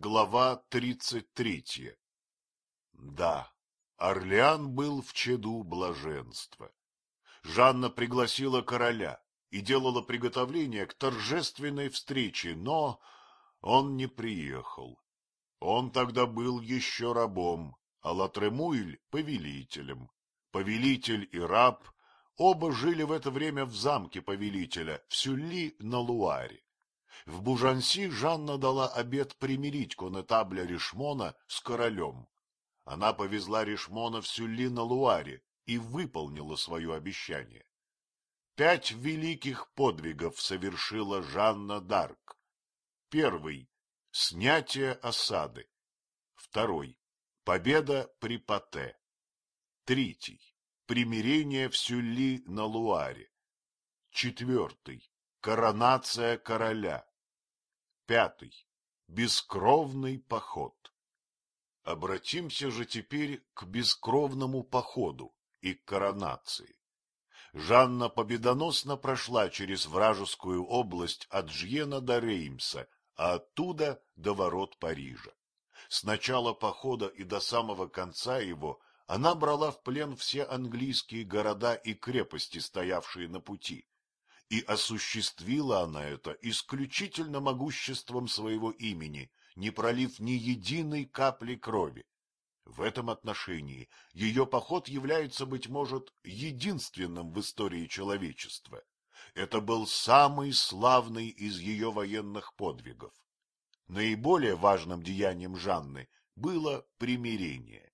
Глава тридцать третья Да, Орлеан был в чаду блаженства. Жанна пригласила короля и делала приготовление к торжественной встрече, но он не приехал. Он тогда был еще рабом, а Латремуиль — повелителем. Повелитель и раб оба жили в это время в замке повелителя, в Сюлли на Луаре. В Бужанси Жанна дала обет примирить конетабля Ришмона с королем. Она повезла Ришмона в Сюлли на Луаре и выполнила свое обещание. Пять великих подвигов совершила Жанна Дарк. Первый — снятие осады. Второй — победа при Пате. Третий — примирение в Сюлли на Луаре. Четвертый — коронация короля. Пятый — бескровный поход. Обратимся же теперь к бескровному походу и к коронации. Жанна победоносно прошла через вражескую область от Жьена до Реймса, а оттуда до ворот Парижа. С начала похода и до самого конца его она брала в плен все английские города и крепости, стоявшие на пути, и осуществила она это исключительно могуществом своего имени, не пролив ни единой капли крови. В этом отношении ее поход является, быть может, единственным в истории человечества. Это был самый славный из ее военных подвигов. Наиболее важным деянием Жанны было примирение.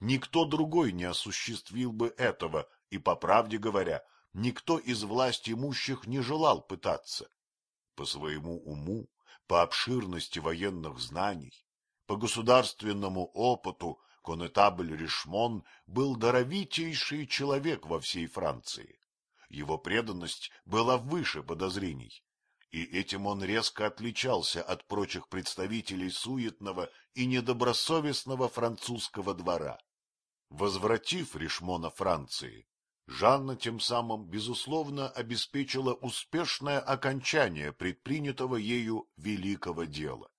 Никто другой не осуществил бы этого, и, по правде говоря, никто из власть имущих не желал пытаться. По своему уму, по обширности военных знаний, по государственному опыту конетабль Ришмон был даровитейший человек во всей Франции. Его преданность была выше подозрений, и этим он резко отличался от прочих представителей суетного и недобросовестного французского двора. Возвратив Ришмона Франции, Жанна тем самым, безусловно, обеспечила успешное окончание предпринятого ею великого дела.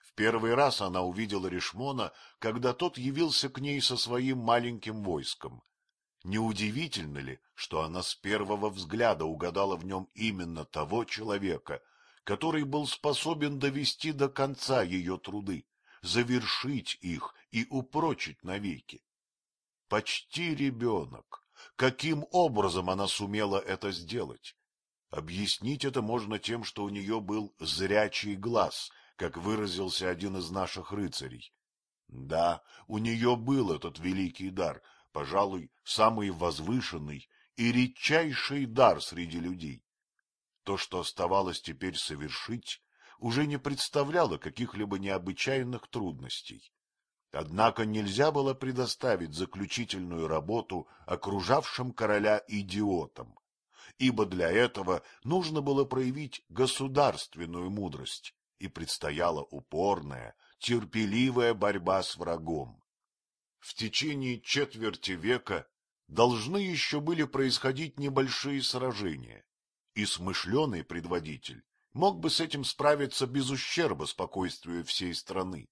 В первый раз она увидела Ришмона, когда тот явился к ней со своим маленьким войском. Неудивительно ли, что она с первого взгляда угадала в нем именно того человека, который был способен довести до конца ее труды, завершить их и упрочить навеки? Почти ребенок, Каким образом она сумела это сделать? Объяснить это можно тем, что у нее был зрячий глаз, как выразился один из наших рыцарей. Да, у нее был этот великий дар, пожалуй, самый возвышенный и редчайший дар среди людей. То, что оставалось теперь совершить, уже не представляло каких-либо необычайных трудностей. Однако нельзя было предоставить заключительную работу окружавшим короля идиотам, ибо для этого нужно было проявить государственную мудрость, и предстояла упорная, терпеливая борьба с врагом. В течение четверти века должны еще были происходить небольшие сражения, и смышленый предводитель мог бы с этим справиться без ущерба спокойствию всей страны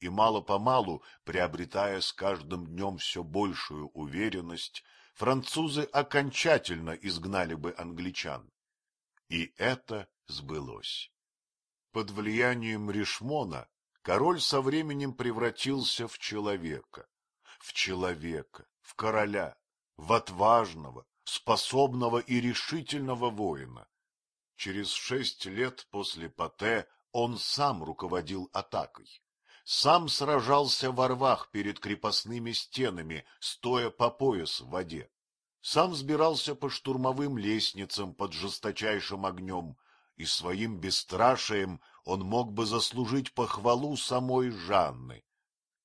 и мало-помалу, приобретая с каждым днем все большую уверенность, французы окончательно изгнали бы англичан. И это сбылось. Под влиянием Ришмона король со временем превратился в человека, в человека, в короля, в отважного, способного и решительного воина. Через шесть лет после Пате он сам руководил атакой сам сражался во рвах перед крепостными стенами, стоя по пояс в воде. Сам взбирался по штурмовым лестницам под жесточайшим огнем, и своим бесстрашием он мог бы заслужить похвалу самой Жанны.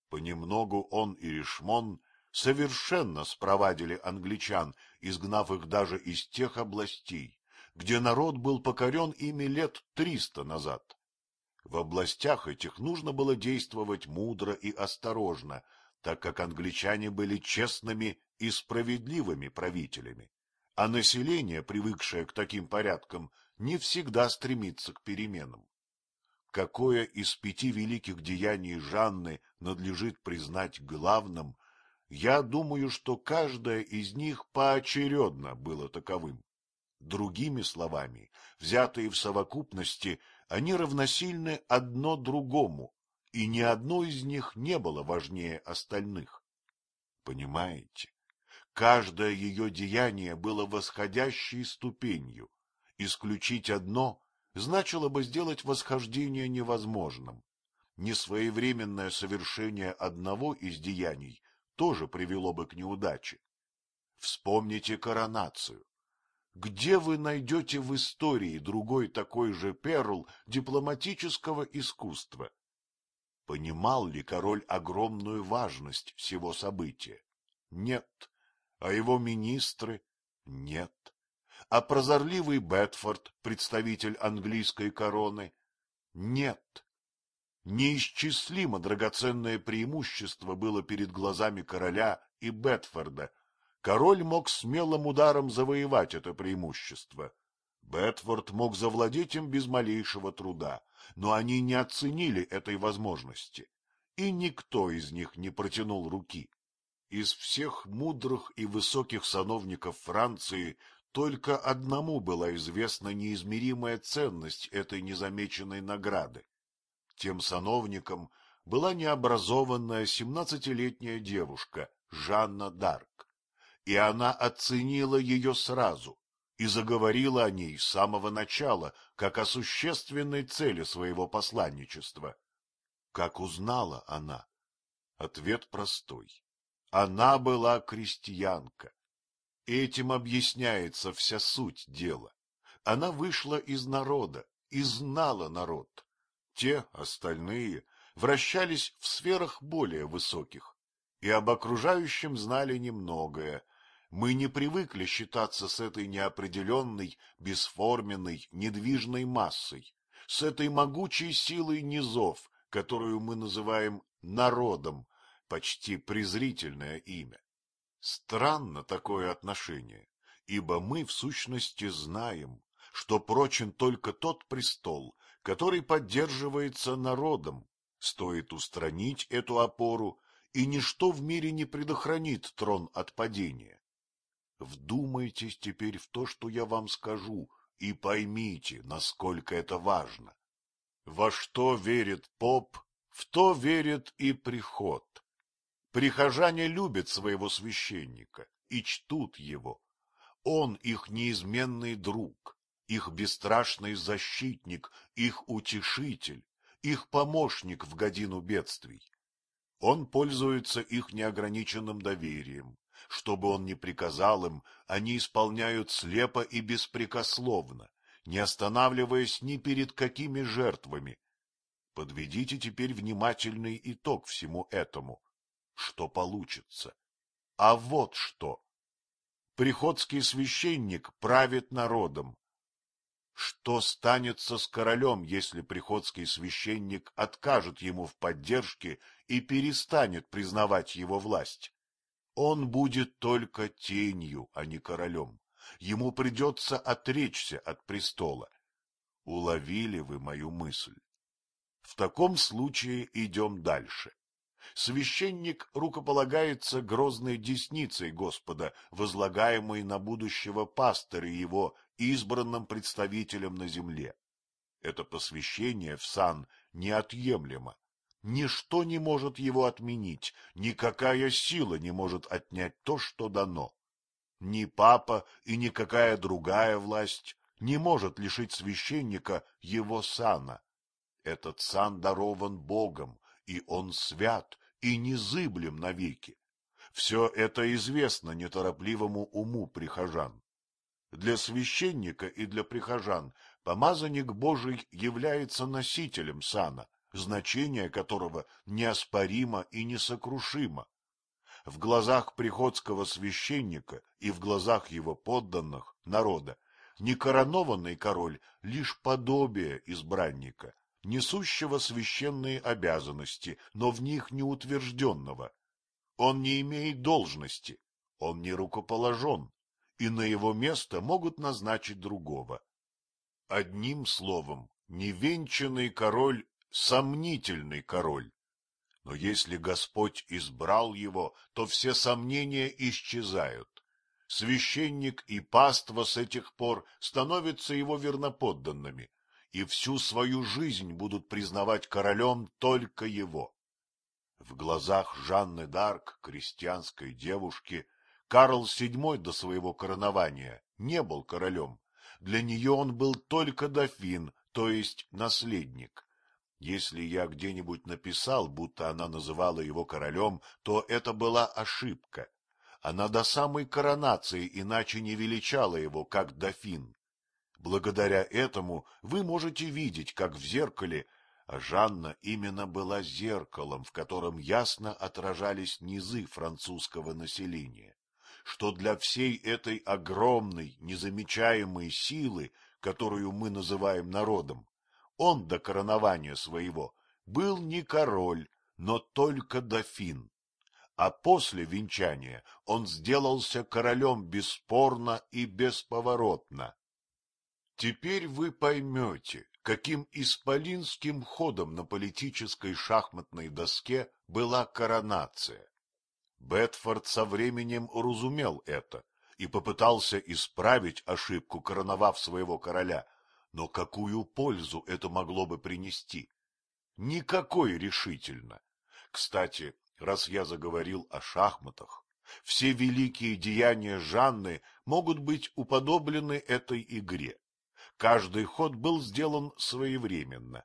Понемногу он и Ришмон совершенно спровадили англичан, изгнав их даже из тех областей, где народ был покорен ими лет триста назад. В областях этих нужно было действовать мудро и осторожно, так как англичане были честными и справедливыми правителями, а население, привыкшее к таким порядкам, не всегда стремится к переменам. какое из пяти великих деяний Жанны надлежит признать главным, я думаю, что каждое из них поочередно было таковым. Другими словами, взятые в совокупности, они равносильны одно другому, и ни одно из них не было важнее остальных. Понимаете? Каждое ее деяние было восходящей ступенью. Исключить одно значило бы сделать восхождение невозможным. Несвоевременное совершение одного из деяний тоже привело бы к неудаче. Вспомните коронацию. Где вы найдете в истории другой такой же перл дипломатического искусства? Понимал ли король огромную важность всего события? Нет. А его министры? Нет. А прозорливый Бетфорд, представитель английской короны? Нет. Неисчислимо драгоценное преимущество было перед глазами короля и Бетфорда. Король мог смелым ударом завоевать это преимущество. Бетфорд мог завладеть им без малейшего труда, но они не оценили этой возможности, и никто из них не протянул руки. Из всех мудрых и высоких сановников Франции только одному была известна неизмеримая ценность этой незамеченной награды. Тем сановником была необразованная семнадцатилетняя девушка Жанна Дарк, и она оценила ее сразу и заговорила о ней с самого начала, как о существенной цели своего посланничества. Как узнала она? Ответ простой. Она была крестьянка. Этим объясняется вся суть дела. Она вышла из народа и знала народ. Те, остальные, вращались в сферах более высоких, и об окружающем знали немногое. Мы не привыкли считаться с этой неопределенной, бесформенной, недвижной массой, с этой могучей силой низов, которую мы называем народом, почти презрительное имя. Странно такое отношение, ибо мы в сущности знаем, что прочен только тот престол, который поддерживается народом. Стоит устранить эту опору, и ничто в мире не предохранит трон от падения. Вдумайтесь теперь в то, что я вам скажу, и поймите, насколько это важно. Во что верит поп, в то верит и приход. Прихожане любят своего священника и чтут его. Он их неизменный друг, их бесстрашный защитник, их утешитель, их помощник в годину бедствий. Он пользуется их неограниченным доверием. Что бы он ни приказал им, они исполняют слепо и беспрекословно, не останавливаясь ни перед какими жертвами. Подведите теперь внимательный итог всему этому что получится. А вот что. Приходский священник правит народом. Что станется с королем, если приходский священник откажет ему в поддержке и перестанет признавать его власть? Он будет только тенью, а не королем. Ему придется отречься от престола. Уловили вы мою мысль? В таком случае идем дальше священник рукополагается грозной десницей Господа, возлагаемой на будущего пастыря его, избранным представителем на земле. Это посвящение в сан неотъемлемо. Ничто не может его отменить, никакая сила не может отнять то, что дано. Ни папа и никакая другая власть не может лишить священника его сана. Этот сан дарован Богом, и он свят, и незыблем навеки. Все это известно неторопливому уму прихожан. Для священника и для прихожан помазанник Божий является носителем сана, значение которого неоспоримо и несокрушимо. В глазах приходского священника и в глазах его подданных, народа, некоронованный король — лишь подобие избранника, несущего священные обязанности, но в них не утвержденного. Он не имеет должности, он не рукоположен, и на его место могут назначить другого. Одним словом, невенчанный король сомнительный король. Но если Господь избрал его, то все сомнения исчезают. Священник и паства с этих пор становятся его верноподданными, и всю свою жизнь будут признавать королем только его. В глазах Жанны Д'Арк, крестьянской девушки, Карл VII до своего коронования не был королем. Для нее он был только дофин, то есть наследник. Если я где-нибудь написал, будто она называла его королем, то это была ошибка. Она до самой коронации иначе не величала его, как дофин. Благодаря этому вы можете видеть, как в зеркале, а Жанна именно была зеркалом, в котором ясно отражались низы французского населения, что для всей этой огромной, незамечаемой силы, которую мы называем народом, он до коронования своего был не король, но только дофин. А после венчания он сделался королем бесспорно и бесповоротно. Теперь вы поймете, каким исполинским ходом на политической шахматной доске была коронация. Бетфорд со временем уразумел это и попытался исправить ошибку, короновав своего короля, но какую пользу это могло бы принести? Никакой решительно. Кстати, раз я заговорил о шахматах, все великие деяния Жанны могут быть уподоблены этой игре. Каждый ход был сделан своевременно,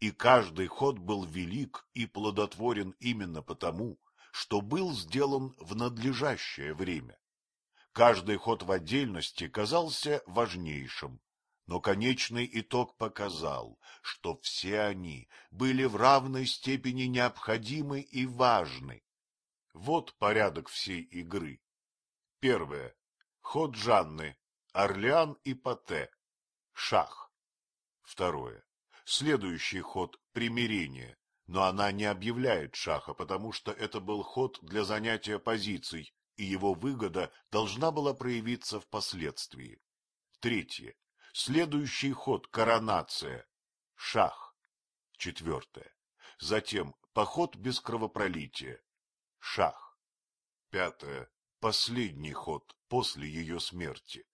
и каждый ход был велик и плодотворен именно потому, что был сделан в надлежащее время. Каждый ход в отдельности казался важнейшим, но конечный итог показал, что все они были в равной степени необходимы и важны. Вот порядок всей игры. Первое. Ход Жанны, Орлеан и Пате, шах. Второе. Следующий ход — примирение, но она не объявляет шаха, потому что это был ход для занятия позиций, и его выгода должна была проявиться впоследствии. Третье. Следующий ход — коронация, шах. Четвертое. Затем поход без кровопролития, шах. Пятое. Последний ход после ее смерти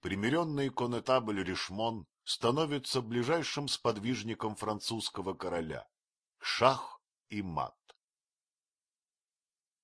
примиренный конетабль Ришмон становится ближайшим сподвижником французского короля. Шах и мат.